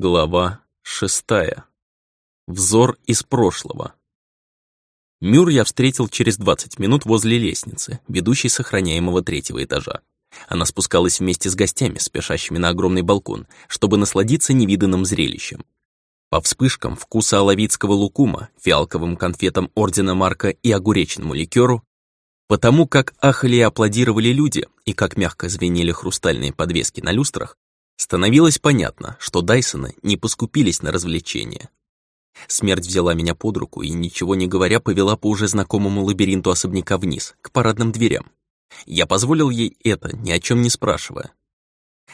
Глава шестая. Взор из прошлого. Мюр я встретил через 20 минут возле лестницы, ведущей с охраняемого третьего этажа. Она спускалась вместе с гостями, спешащими на огромный балкон, чтобы насладиться невиданным зрелищем. По вспышкам вкуса оловицкого лукума, фиалковым конфетам Ордена Марка и огуречному ликеру, потому как ахали и аплодировали люди, и как мягко звенели хрустальные подвески на люстрах, Становилось понятно, что Дайсоны не поскупились на развлечения. Смерть взяла меня под руку и, ничего не говоря, повела по уже знакомому лабиринту особняка вниз, к парадным дверям. Я позволил ей это, ни о чем не спрашивая.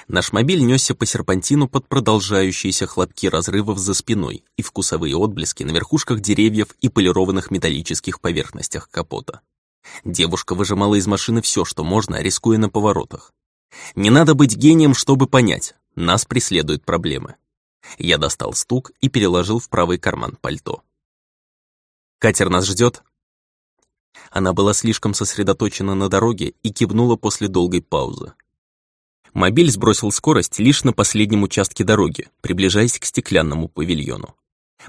Наш мобиль несся по серпантину под продолжающиеся хлопки разрывов за спиной и вкусовые отблески на верхушках деревьев и полированных металлических поверхностях капота. Девушка выжимала из машины все, что можно, рискуя на поворотах. Не надо быть гением, чтобы понять, нас преследуют проблемы. Я достал стук и переложил в правый карман пальто. «Катер нас ждет?» Она была слишком сосредоточена на дороге и кивнула после долгой паузы. Мобиль сбросил скорость лишь на последнем участке дороги, приближаясь к стеклянному павильону.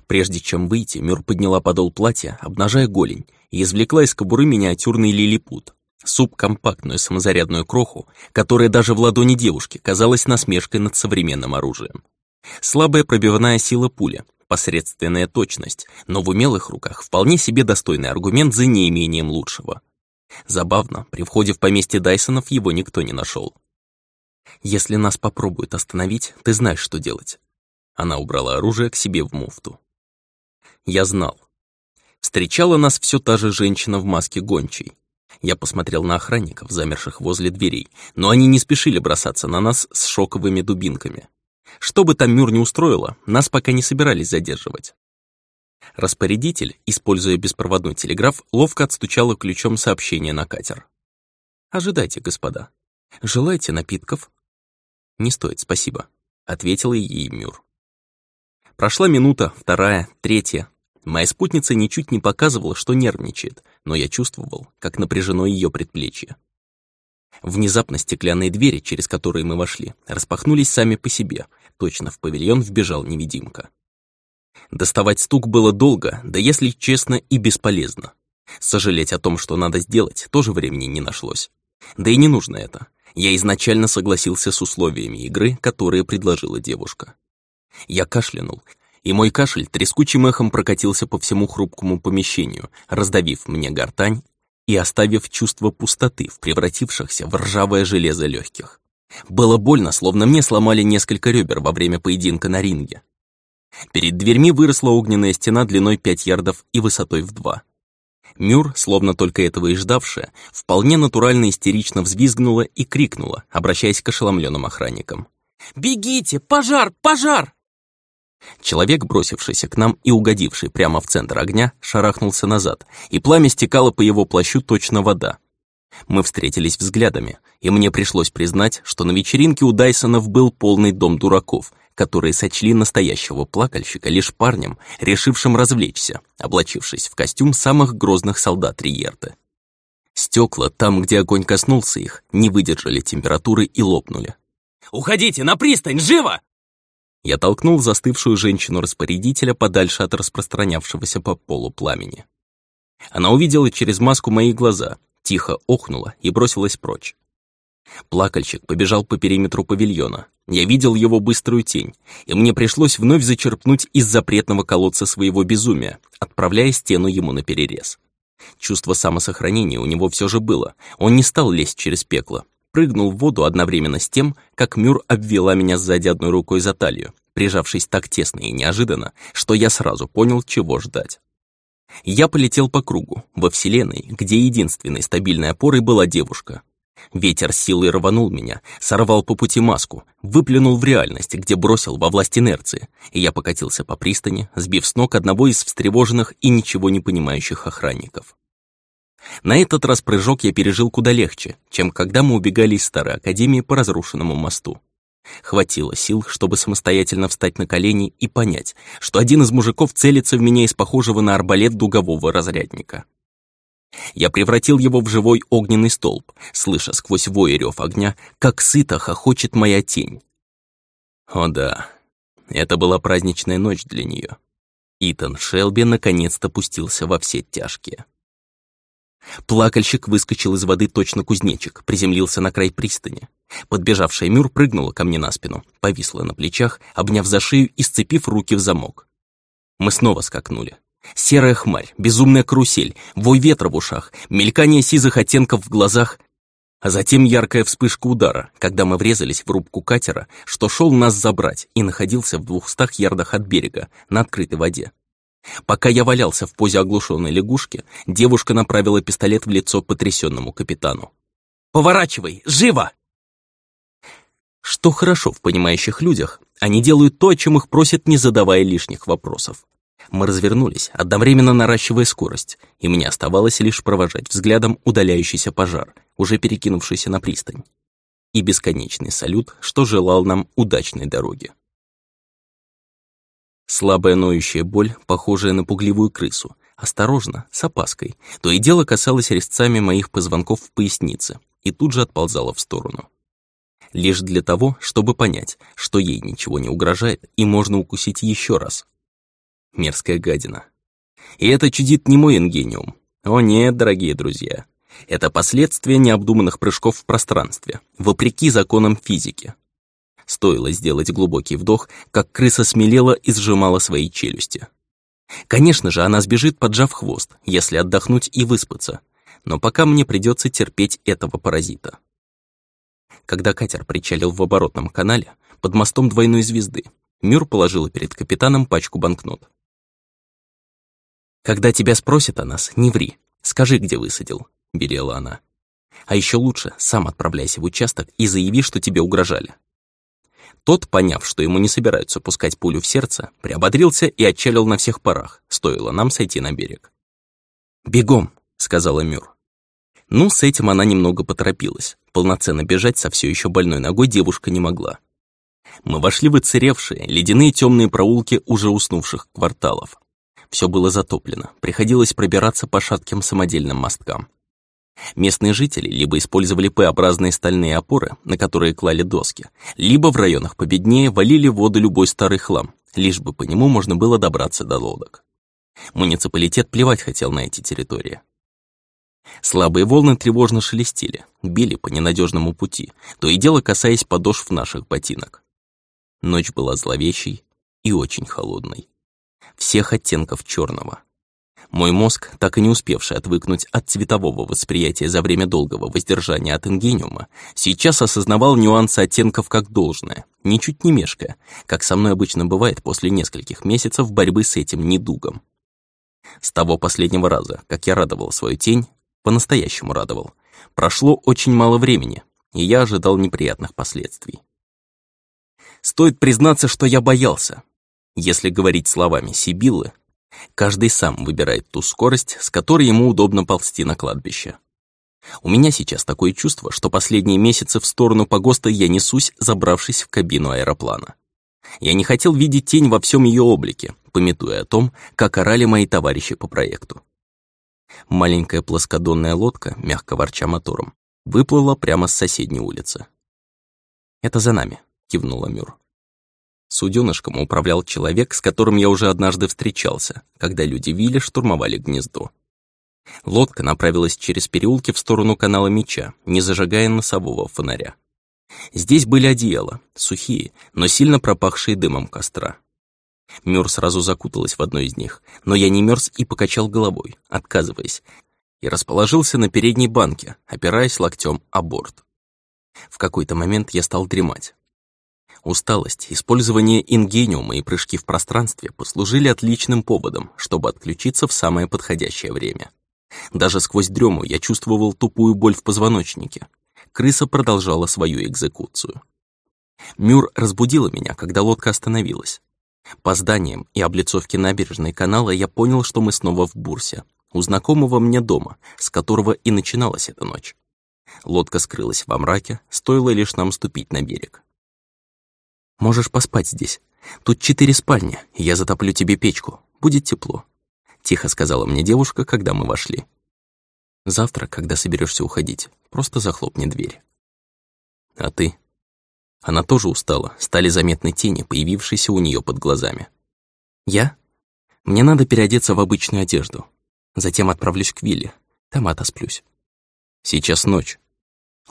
Прежде чем выйти, Мюр подняла подол платья, обнажая голень, и извлекла из кобуры миниатюрный лилипут, субкомпактную самозарядную кроху, которая даже в ладони девушки казалась насмешкой над современным оружием. Слабая пробивная сила пули, посредственная точность, но в умелых руках вполне себе достойный аргумент за неимением лучшего. Забавно, при входе в поместье Дайсонов его никто не нашел. «Если нас попробуют остановить, ты знаешь, что делать». Она убрала оружие к себе в муфту. Я знал. Встречала нас все та же женщина в маске гончей. Я посмотрел на охранников, замерших возле дверей, но они не спешили бросаться на нас с шоковыми дубинками. Что бы там Мюр не устроило, нас пока не собирались задерживать. Распорядитель, используя беспроводной телеграф, ловко отстучала ключом сообщение на катер. «Ожидайте, господа. Желаете напитков?» «Не стоит, спасибо», — ответила ей Мюр. Прошла минута, вторая, третья, Моя спутница ничуть не показывала, что нервничает, но я чувствовал, как напряжено ее предплечье. Внезапно стеклянные двери, через которые мы вошли, распахнулись сами по себе. Точно в павильон вбежал невидимка. Доставать стук было долго, да если честно и бесполезно. Сожалеть о том, что надо сделать, тоже времени не нашлось. Да и не нужно это. Я изначально согласился с условиями игры, которые предложила девушка. Я кашлянул, и мой кашель трескучим эхом прокатился по всему хрупкому помещению, раздавив мне гортань и оставив чувство пустоты в превратившихся в ржавое железо легких. Было больно, словно мне сломали несколько ребер во время поединка на ринге. Перед дверьми выросла огненная стена длиной 5 ярдов и высотой в 2. Мюр, словно только этого и ждавшая, вполне натурально истерично взвизгнула и крикнула, обращаясь к ошеломленным охранникам. «Бегите! Пожар! Пожар!» Человек, бросившийся к нам и угодивший прямо в центр огня, шарахнулся назад, и пламя стекало по его плащу точно вода. Мы встретились взглядами, и мне пришлось признать, что на вечеринке у Дайсонов был полный дом дураков, которые сочли настоящего плакальщика лишь парнем, решившим развлечься, облачившись в костюм самых грозных солдат Риерты. Стекла, там, где огонь коснулся их, не выдержали температуры и лопнули. «Уходите, на пристань, живо!» Я толкнул застывшую женщину-распорядителя подальше от распространявшегося по полу пламени. Она увидела через маску мои глаза, тихо охнула и бросилась прочь. Плакальщик побежал по периметру павильона. Я видел его быструю тень, и мне пришлось вновь зачерпнуть из запретного колодца своего безумия, отправляя стену ему на перерез. Чувство самосохранения у него все же было. Он не стал лезть через пекло, прыгнул в воду одновременно с тем, как Мюр обвела меня сзади одной рукой за талию, прижавшись так тесно и неожиданно, что я сразу понял, чего ждать. Я полетел по кругу, во Вселенной, где единственной стабильной опорой была девушка. Ветер силой рванул меня, сорвал по пути маску, выплюнул в реальность, где бросил во власть инерции, и я покатился по пристани, сбив с ног одного из встревоженных и ничего не понимающих охранников. На этот раз прыжок я пережил куда легче, чем когда мы убегали из старой академии по разрушенному мосту. Хватило сил, чтобы самостоятельно встать на колени и понять, что один из мужиков целится в меня из похожего на арбалет дугового разрядника. Я превратил его в живой огненный столб, слыша сквозь вой рев огня, как сыто хохочет моя тень. О да, это была праздничная ночь для нее. Итан Шелби наконец-то пустился во все тяжкие. Плакальщик выскочил из воды точно кузнечик, приземлился на край пристани. Подбежавшая Мюр прыгнула ко мне на спину, повисла на плечах, обняв за шею и сцепив руки в замок. Мы снова скакнули. Серая хмарь, безумная карусель, вой ветра в ушах, мелькание сизых оттенков в глазах, а затем яркая вспышка удара, когда мы врезались в рубку катера, что шел нас забрать и находился в двухстах ярдах от берега, на открытой воде. Пока я валялся в позе оглушенной лягушки, девушка направила пистолет в лицо потрясенному капитану. «Поворачивай! Живо!» Что хорошо в понимающих людях, они делают то, о чем их просят, не задавая лишних вопросов. Мы развернулись, одновременно наращивая скорость, и мне оставалось лишь провожать взглядом удаляющийся пожар, уже перекинувшийся на пристань. И бесконечный салют, что желал нам удачной дороги. Слабая ноющая боль, похожая на пугливую крысу, осторожно, с опаской, то и дело касалось резцами моих позвонков в пояснице и тут же отползала в сторону. Лишь для того, чтобы понять, что ей ничего не угрожает и можно укусить еще раз. Мерзкая гадина. И это чудит не мой ингениум. О нет, дорогие друзья. Это последствия необдуманных прыжков в пространстве, вопреки законам физики. Стоило сделать глубокий вдох, как крыса смелела и сжимала свои челюсти. Конечно же, она сбежит, поджав хвост, если отдохнуть и выспаться, но пока мне придется терпеть этого паразита. Когда катер причалил в оборотном канале, под мостом двойной звезды, Мюр положила перед капитаном пачку банкнот. «Когда тебя спросят о нас, не ври, скажи, где высадил», — берела она. «А еще лучше, сам отправляйся в участок и заяви, что тебе угрожали. Тот, поняв, что ему не собираются пускать пулю в сердце, приободрился и отчалил на всех парах, стоило нам сойти на берег. «Бегом!» — сказала Мюр. Ну, с этим она немного поторопилась. Полноценно бежать со все еще больной ногой девушка не могла. Мы вошли в оцаревшие, ледяные темные проулки уже уснувших кварталов. Все было затоплено, приходилось пробираться по шатким самодельным мосткам. Местные жители либо использовали П-образные стальные опоры, на которые клали доски, либо в районах победнее валили в воду любой старый хлам, лишь бы по нему можно было добраться до лодок. Муниципалитет плевать хотел на эти территории. Слабые волны тревожно шелестели, били по ненадежному пути, то и дело касаясь подошв наших ботинок. Ночь была зловещей и очень холодной. Всех оттенков черного. Мой мозг, так и не успевший отвыкнуть от цветового восприятия за время долгого воздержания от ингениума, сейчас осознавал нюансы оттенков как должное, ничуть не мешкая, как со мной обычно бывает после нескольких месяцев борьбы с этим недугом. С того последнего раза, как я радовал свою тень, по-настоящему радовал, прошло очень мало времени, и я ожидал неприятных последствий. Стоит признаться, что я боялся. Если говорить словами Сибиллы, Каждый сам выбирает ту скорость, с которой ему удобно ползти на кладбище. У меня сейчас такое чувство, что последние месяцы в сторону погоста я несусь, забравшись в кабину аэроплана. Я не хотел видеть тень во всем ее облике, пометуя о том, как орали мои товарищи по проекту. Маленькая плоскодонная лодка, мягко ворча мотором, выплыла прямо с соседней улицы. «Это за нами», — кивнула Мюр. Суденышком управлял человек, с которым я уже однажды встречался, когда люди Вилли штурмовали гнездо. Лодка направилась через переулки в сторону канала Меча, не зажигая носового фонаря. Здесь были одеяла, сухие, но сильно пропахшие дымом костра. Мёр сразу закуталась в одно из них, но я не мерз и покачал головой, отказываясь, и расположился на передней банке, опираясь локтем о борт. В какой-то момент я стал дремать. Усталость, использование ингениума и прыжки в пространстве послужили отличным поводом, чтобы отключиться в самое подходящее время. Даже сквозь дрему я чувствовал тупую боль в позвоночнике. Крыса продолжала свою экзекуцию. Мюр разбудила меня, когда лодка остановилась. По зданиям и облицовке набережной канала я понял, что мы снова в Бурсе, у знакомого мне дома, с которого и начиналась эта ночь. Лодка скрылась во мраке, стоило лишь нам ступить на берег. Можешь поспать здесь. Тут четыре спальни, я затоплю тебе печку. Будет тепло», — тихо сказала мне девушка, когда мы вошли. «Завтра, когда соберешься уходить, просто захлопни дверь». «А ты?» Она тоже устала, стали заметны тени, появившиеся у нее под глазами. «Я? Мне надо переодеться в обычную одежду. Затем отправлюсь к Вилле, там отосплюсь. Сейчас ночь.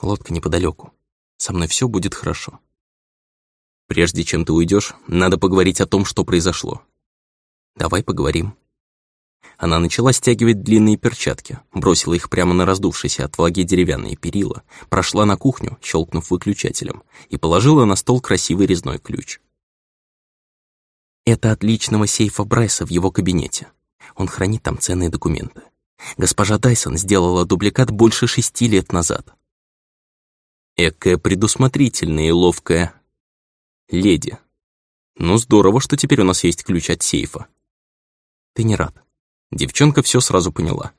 Лодка неподалеку. Со мной все будет хорошо. Прежде чем ты уйдешь, надо поговорить о том, что произошло. Давай поговорим. Она начала стягивать длинные перчатки, бросила их прямо на раздувшиеся от влаги деревянные перила, прошла на кухню, щелкнув выключателем, и положила на стол красивый резной ключ. Это от личного сейфа Брайса в его кабинете. Он хранит там ценные документы. Госпожа Дайсон сделала дубликат больше шести лет назад. Экая предусмотрительная и ловкая леди. Ну здорово, что теперь у нас есть ключ от сейфа. Ты не рад. Девчонка все сразу поняла.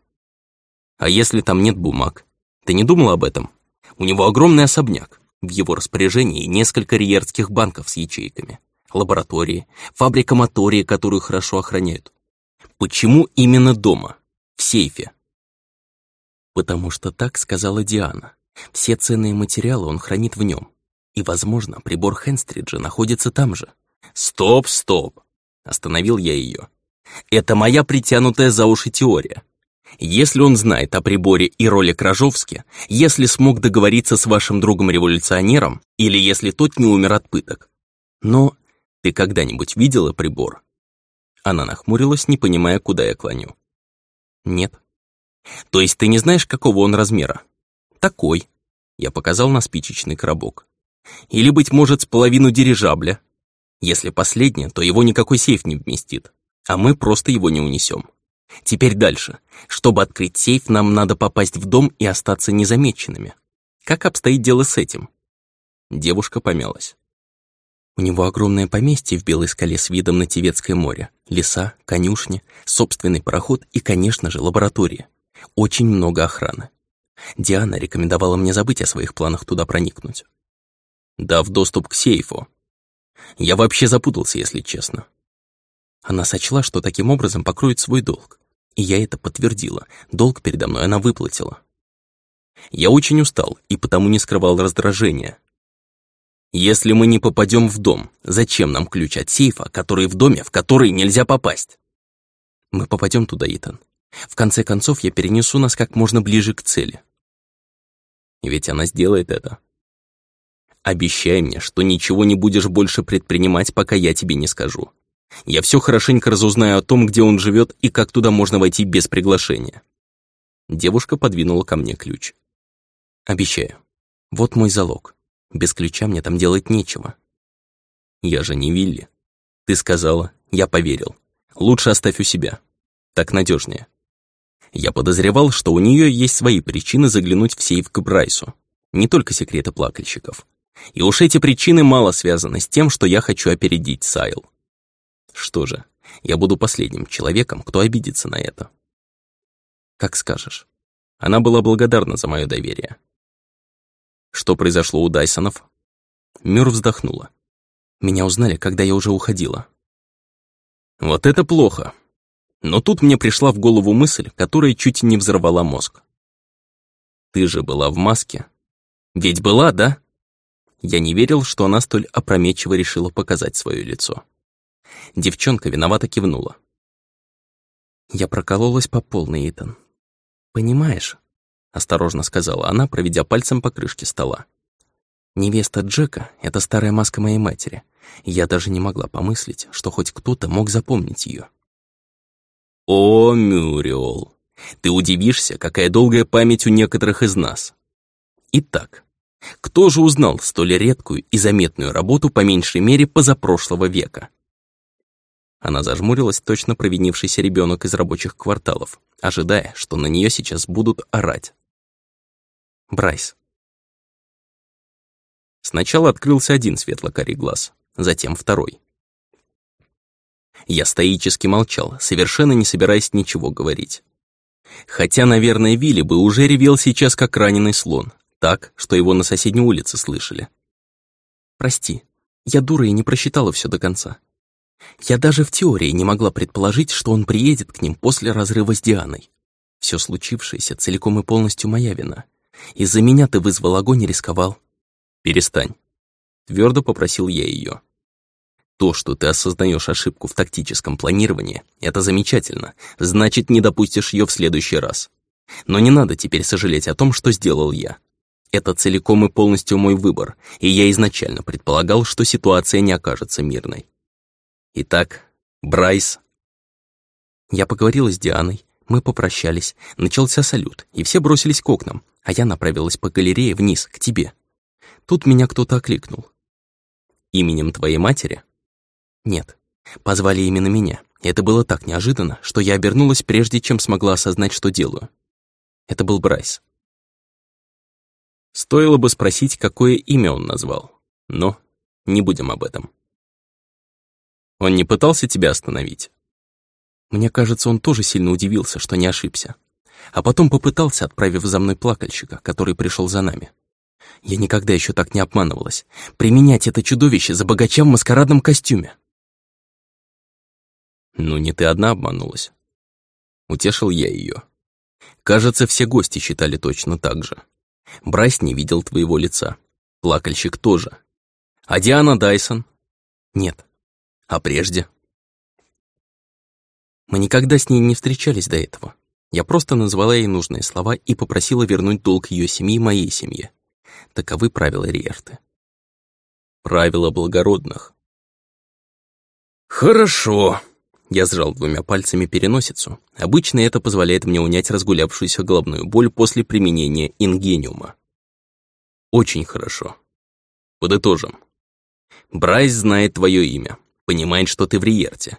А если там нет бумаг? Ты не думала об этом? У него огромный особняк. В его распоряжении несколько риерских банков с ячейками, лаборатории, фабрика мотории, которую хорошо охраняют. Почему именно дома, в сейфе? Потому что так сказала Диана. Все ценные материалы он хранит в нем. И, возможно, прибор Хенстриджа находится там же. Стоп, стоп! Остановил я ее. Это моя притянутая за уши теория. Если он знает о приборе и роли Кражовски, если смог договориться с вашим другом-революционером, или если тот не умер от пыток. Но ты когда-нибудь видела прибор? Она нахмурилась, не понимая, куда я клоню. Нет. То есть ты не знаешь, какого он размера? Такой. Я показал на спичечный коробок. Или, быть может, с половину дирижабля. Если последнее, то его никакой сейф не вместит а мы просто его не унесем. Теперь дальше. Чтобы открыть сейф, нам надо попасть в дом и остаться незамеченными. Как обстоит дело с этим? Девушка помялась. У него огромное поместье в Белой скале с видом на Тевецкое море. Леса, конюшни, собственный пароход и, конечно же, лаборатория. Очень много охраны. Диана рекомендовала мне забыть о своих планах туда проникнуть. Дав доступ к сейфу. Я вообще запутался, если честно. Она сочла, что таким образом покроет свой долг. И я это подтвердила. Долг передо мной она выплатила. Я очень устал и потому не скрывал раздражения. Если мы не попадем в дом, зачем нам ключ от сейфа, который в доме, в который нельзя попасть? Мы попадем туда, Итан. В конце концов, я перенесу нас как можно ближе к цели. Ведь она сделает это. Обещай мне, что ничего не будешь больше предпринимать, пока я тебе не скажу. Я все хорошенько разузнаю о том, где он живет и как туда можно войти без приглашения. Девушка подвинула ко мне ключ. Обещаю. Вот мой залог. Без ключа мне там делать нечего. Я же не Вилли. Ты сказала, я поверил. Лучше оставь у себя. Так надежнее. Я подозревал, что у нее есть свои причины заглянуть в сейф к Брайсу. Не только секреты плакальщиков. И уж эти причины мало связаны с тем, что я хочу опередить Сайл. Что же, я буду последним человеком, кто обидится на это. Как скажешь. Она была благодарна за мое доверие. Что произошло у Дайсонов? Мюр вздохнула. Меня узнали, когда я уже уходила. Вот это плохо. Но тут мне пришла в голову мысль, которая чуть не взорвала мозг. Ты же была в маске. Ведь была, да? Я не верил, что она столь опрометчиво решила показать свое лицо. Девчонка виновато кивнула. «Я прокололась по полной, Итан. Понимаешь?» — осторожно сказала она, проведя пальцем по крышке стола. «Невеста Джека — это старая маска моей матери. Я даже не могла помыслить, что хоть кто-то мог запомнить ее. «О, Мюриол, ты удивишься, какая долгая память у некоторых из нас. Итак, кто же узнал столь редкую и заметную работу по меньшей мере позапрошлого века? Она зажмурилась, точно провинившийся ребенок из рабочих кварталов, ожидая, что на нее сейчас будут орать. Брайс. Сначала открылся один светло-карий глаз, затем второй. Я стоически молчал, совершенно не собираясь ничего говорить. Хотя, наверное, Вилли бы уже ревел сейчас, как раненый слон, так, что его на соседней улице слышали. «Прости, я дура и не просчитала все до конца. Я даже в теории не могла предположить, что он приедет к ним после разрыва с Дианой. Все случившееся целиком и полностью моя вина. Из-за меня ты вызвал огонь и рисковал. Перестань. Твердо попросил я ее. То, что ты осознаешь ошибку в тактическом планировании, это замечательно, значит, не допустишь ее в следующий раз. Но не надо теперь сожалеть о том, что сделал я. Это целиком и полностью мой выбор, и я изначально предполагал, что ситуация не окажется мирной. Итак, Брайс. Я поговорила с Дианой, мы попрощались, начался салют, и все бросились к окнам, а я направилась по галерее вниз, к тебе. Тут меня кто-то окликнул. «Именем твоей матери?» «Нет, позвали именно меня. Это было так неожиданно, что я обернулась, прежде чем смогла осознать, что делаю. Это был Брайс. Стоило бы спросить, какое имя он назвал. Но не будем об этом. Он не пытался тебя остановить? Мне кажется, он тоже сильно удивился, что не ошибся. А потом попытался, отправив за мной плакальщика, который пришел за нами. Я никогда еще так не обманывалась. Применять это чудовище за богача в маскарадном костюме. Ну, не ты одна обманулась. Утешил я ее. Кажется, все гости считали точно так же. Брайс не видел твоего лица. Плакальщик тоже. А Диана Дайсон? Нет. А прежде? Мы никогда с ней не встречались до этого. Я просто назвала ей нужные слова и попросила вернуть долг ее семьи моей семье. Таковы правила Риерты. Правила благородных. «Хорошо», я сжал двумя пальцами переносицу. Обычно это позволяет мне унять разгулявшуюся головную боль после применения ингениума. Очень хорошо. Подытожим. Брайс знает твое имя, понимает, что ты в Риерте,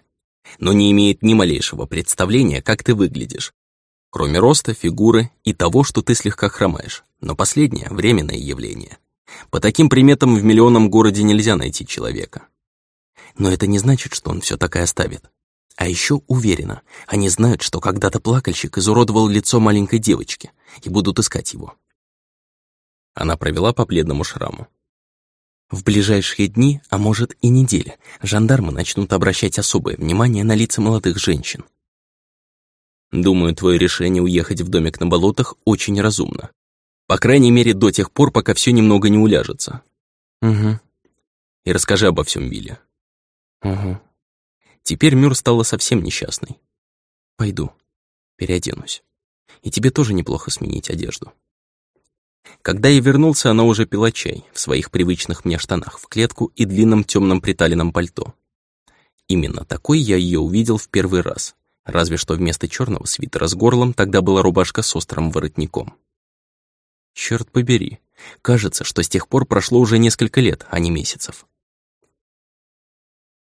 но не имеет ни малейшего представления, как ты выглядишь, кроме роста, фигуры и того, что ты слегка хромаешь, но последнее — временное явление. По таким приметам в миллионном городе нельзя найти человека. Но это не значит, что он все так и оставит. А еще уверена, они знают, что когда-то плакальщик изуродовал лицо маленькой девочки и будут искать его. Она провела по бледному шраму. В ближайшие дни, а может и недели, жандармы начнут обращать особое внимание на лица молодых женщин. Думаю, твое решение уехать в домик на болотах очень разумно. По крайней мере, до тех пор, пока все немного не уляжется. Угу. И расскажи обо всем Вилле. Угу. Теперь Мюр стала совсем несчастной. Пойду, переоденусь. И тебе тоже неплохо сменить одежду. Когда я вернулся, она уже пила чай в своих привычных мне штанах в клетку и длинном темном приталенном пальто. Именно такой я ее увидел в первый раз, разве что вместо черного свитера с горлом тогда была рубашка с острым воротником. Черт побери, кажется, что с тех пор прошло уже несколько лет, а не месяцев.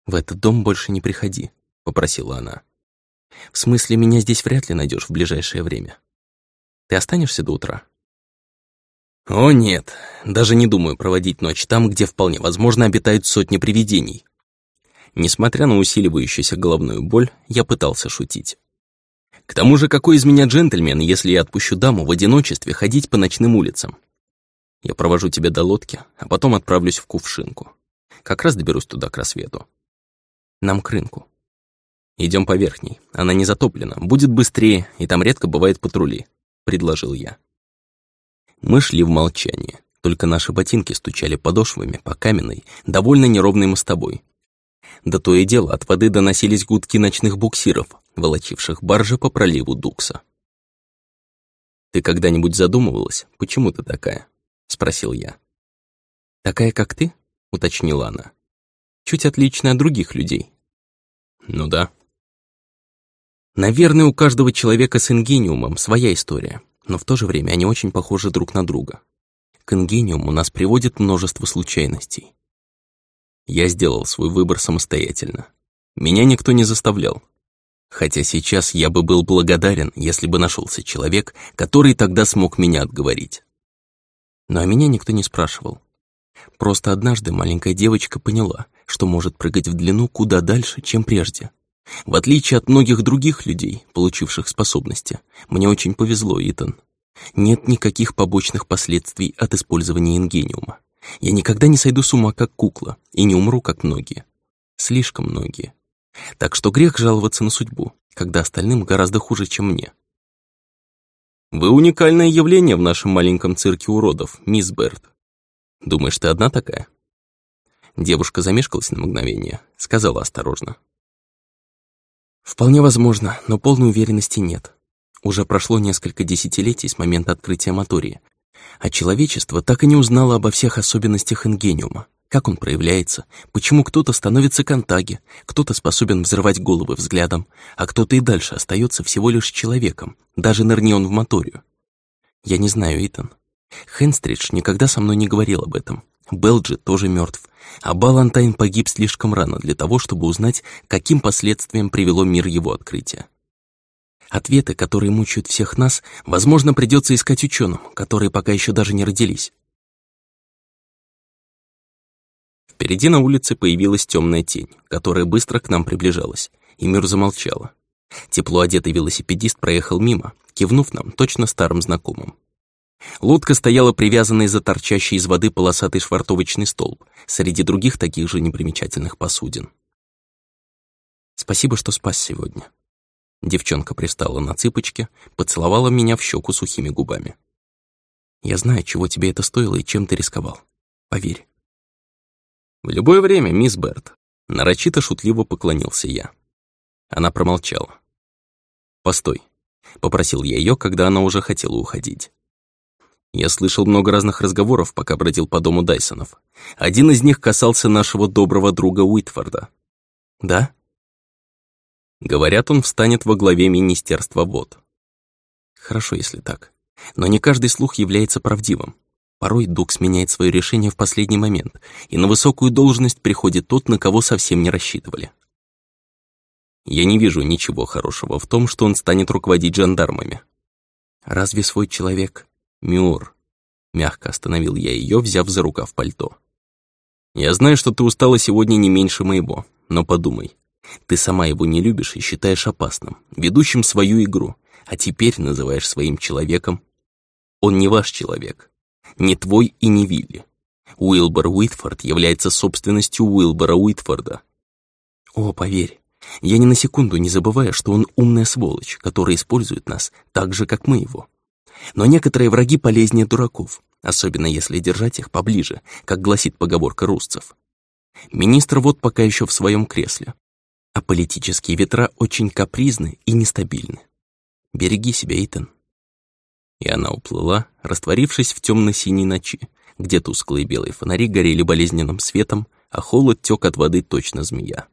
«В этот дом больше не приходи», — попросила она. «В смысле, меня здесь вряд ли найдешь в ближайшее время. Ты останешься до утра?» «О нет, даже не думаю проводить ночь там, где вполне возможно обитают сотни привидений». Несмотря на усиливающуюся головную боль, я пытался шутить. К тому же, какой из меня джентльмен, если я отпущу даму в одиночестве ходить по ночным улицам? Я провожу тебя до лодки, а потом отправлюсь в Кувшинку. Как раз доберусь туда к рассвету. Нам к рынку. Идем по верхней. Она не затоплена. Будет быстрее, и там редко бывают патрули», — предложил я. Мы шли в молчании. Только наши ботинки стучали подошвами по каменной, довольно неровной мостобой. Да то и дело, от воды доносились гудки ночных буксиров, волочивших баржи по проливу Дукса. «Ты когда-нибудь задумывалась, почему ты такая?» — спросил я. «Такая, как ты?» — уточнила она чуть отличны от других людей. Ну да. Наверное, у каждого человека с ингениумом своя история, но в то же время они очень похожи друг на друга. К ингениуму нас приводит множество случайностей. Я сделал свой выбор самостоятельно. Меня никто не заставлял. Хотя сейчас я бы был благодарен, если бы нашелся человек, который тогда смог меня отговорить. Но о меня никто не спрашивал. Просто однажды маленькая девочка поняла, что может прыгать в длину куда дальше, чем прежде. В отличие от многих других людей, получивших способности, мне очень повезло, Итан. Нет никаких побочных последствий от использования ингениума. Я никогда не сойду с ума, как кукла, и не умру, как многие. Слишком многие. Так что грех жаловаться на судьбу, когда остальным гораздо хуже, чем мне. Вы уникальное явление в нашем маленьком цирке уродов, мисс Берт. Думаешь, ты одна такая? Девушка замешкалась на мгновение, сказала осторожно. «Вполне возможно, но полной уверенности нет. Уже прошло несколько десятилетий с момента открытия мотории, а человечество так и не узнало обо всех особенностях ингениума, как он проявляется, почему кто-то становится контаги, кто-то способен взрывать головы взглядом, а кто-то и дальше остается всего лишь человеком, даже нырни он в моторию. Я не знаю, Итан. Хенстридж никогда со мной не говорил об этом. Белджи тоже мертв, а Балантайн погиб слишком рано для того, чтобы узнать, каким последствиям привело мир его открытия. Ответы, которые мучают всех нас, возможно, придется искать ученым, которые пока еще даже не родились. Впереди на улице появилась темная тень, которая быстро к нам приближалась, и мир замолчала. Тепло одетый велосипедист проехал мимо, кивнув нам точно старым знакомым. Лодка стояла привязанной за торчащий из воды полосатый швартовочный столб, среди других таких же непримечательных посудин. «Спасибо, что спас сегодня». Девчонка пристала на цыпочки, поцеловала меня в щеку сухими губами. «Я знаю, чего тебе это стоило и чем ты рисковал. Поверь». «В любое время, мисс Берт», — нарочито шутливо поклонился я. Она промолчала. «Постой», — попросил я ее, когда она уже хотела уходить. Я слышал много разных разговоров, пока бродил по дому Дайсонов. Один из них касался нашего доброго друга Уитфорда. «Да?» Говорят, он встанет во главе Министерства вод. Хорошо, если так. Но не каждый слух является правдивым. Порой Дукс меняет свое решение в последний момент, и на высокую должность приходит тот, на кого совсем не рассчитывали. Я не вижу ничего хорошего в том, что он станет руководить жандармами. Разве свой человек Мюр. Мягко остановил я ее, взяв за рукав пальто. Я знаю, что ты устала сегодня не меньше моего, но подумай. Ты сама его не любишь и считаешь опасным, ведущим свою игру, а теперь называешь своим человеком. Он не ваш человек, не твой и не Вилли. Уилбор Уитфорд является собственностью Уилбора Уитфорда. О, поверь, я ни на секунду не забываю, что он умная сволочь, которая использует нас так же, как мы его. Но некоторые враги полезнее дураков, особенно если держать их поближе, как гласит поговорка русцев. Министр вот пока еще в своем кресле, а политические ветра очень капризны и нестабильны. Береги себя, Итан. И она уплыла, растворившись в темно-синей ночи, где тусклые белые фонари горели болезненным светом, а холод тек от воды точно змея.